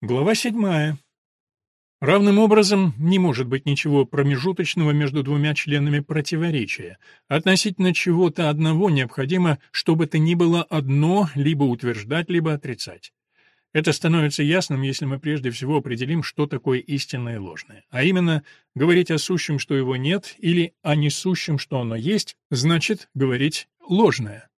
Глава седьмая. Равным образом не может быть ничего промежуточного между двумя членами противоречия. Относительно чего-то одного необходимо, чтобы то ни было одно либо утверждать, либо отрицать. Это становится ясным, если мы прежде всего определим, что такое истинное и ложное. А именно, говорить о сущем, что его нет, или о несущем, что оно есть, значит говорить ложное.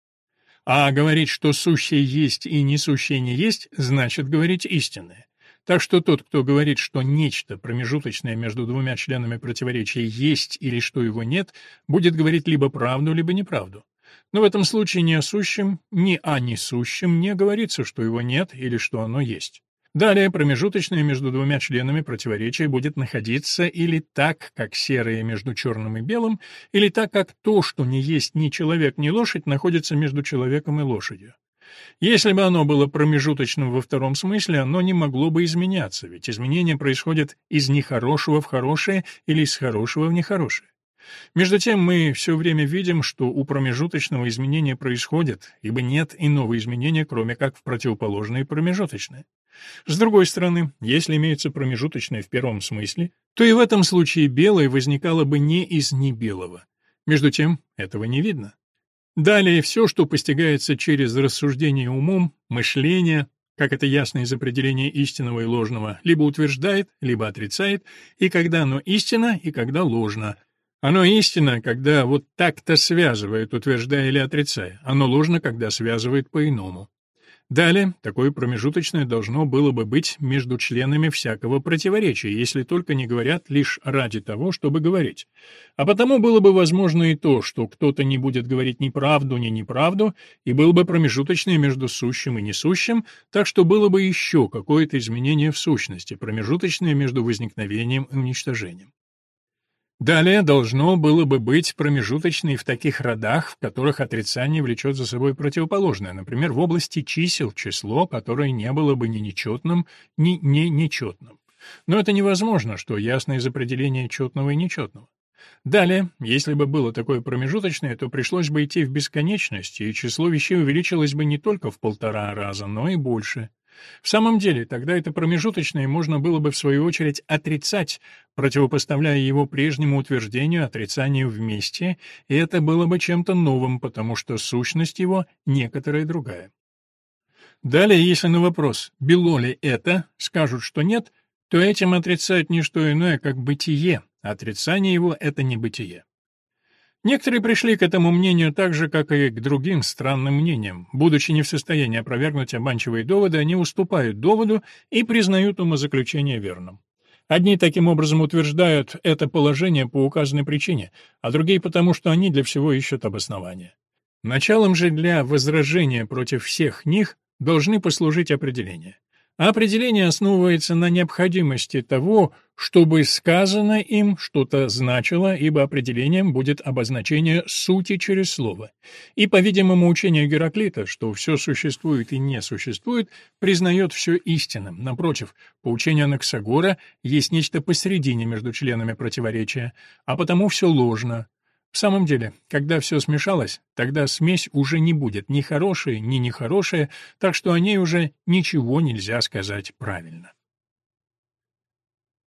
А говорить, что сущее есть и несущее не есть, значит говорить истинное. Так что тот, кто говорит, что нечто промежуточное между двумя членами противоречия есть или что его нет, будет говорить либо правду, либо неправду. Но в этом случае ни о сущем, ни о несущем не говорится, что его нет или что оно есть. Далее промежуточное между двумя членами противоречия будет находиться или так, как серое между черным и белым, или так, как то, что не есть ни человек, ни лошадь, находится между человеком и лошадью. Если бы оно было промежуточным во втором смысле, оно не могло бы изменяться, ведь изменение происходит из нехорошего в хорошее или из хорошего в нехорошее. Между тем мы все время видим, что у промежуточного изменения происходит, ибо нет иного изменения, кроме как в противоположное промежуточное. С другой стороны, если имеется промежуточное в первом смысле, то и в этом случае белое возникало бы не из небелого. Между тем, этого не видно. Далее все, что постигается через рассуждение умом, мышление, как это ясно из определения истинного и ложного, либо утверждает, либо отрицает, и когда оно истинно, и когда ложно. Оно истинно, когда вот так-то связывает, утверждая или отрицая. Оно ложно, когда связывает по-иному. Далее, такое промежуточное должно было бы быть между членами всякого противоречия, если только не говорят лишь ради того, чтобы говорить. А потому было бы возможно и то, что кто-то не будет говорить ни правду, ни неправду, и было бы промежуточное между сущим и несущим, так что было бы еще какое-то изменение в сущности, промежуточное между возникновением и уничтожением. Далее должно было бы быть промежуточный в таких родах, в которых отрицание влечет за собой противоположное, например, в области чисел число, которое не было бы ни нечетным, ни не нечетным. Но это невозможно, что ясно из определения четного и нечетного. Далее, если бы было такое промежуточное, то пришлось бы идти в бесконечность, и число вещей увеличилось бы не только в полтора раза, но и больше. В самом деле, тогда это промежуточное можно было бы в свою очередь отрицать, противопоставляя его прежнему утверждению отрицанию вместе, и это было бы чем-то новым, потому что сущность его некоторая другая. Далее, если на вопрос «бело ли это?» скажут, что нет, то этим отрицают не что иное, как бытие, отрицание его — это не бытие. Некоторые пришли к этому мнению так же, как и к другим странным мнениям. Будучи не в состоянии опровергнуть обманчивые доводы, они уступают доводу и признают умозаключение верным. Одни таким образом утверждают это положение по указанной причине, а другие потому, что они для всего ищут обоснования. Началом же для возражения против всех них должны послужить определения. А определение основывается на необходимости того, чтобы сказано им что-то значило, ибо определением будет обозначение сути через слово. И, по-видимому, учение Гераклита, что все существует и не существует, признает все истинным. Напротив, по учению Анаксагора есть нечто посередине между членами противоречия, а потому все ложно, в самом деле, когда все смешалось, тогда смесь уже не будет ни хорошая, ни нехорошая, так что о ней уже ничего нельзя сказать правильно.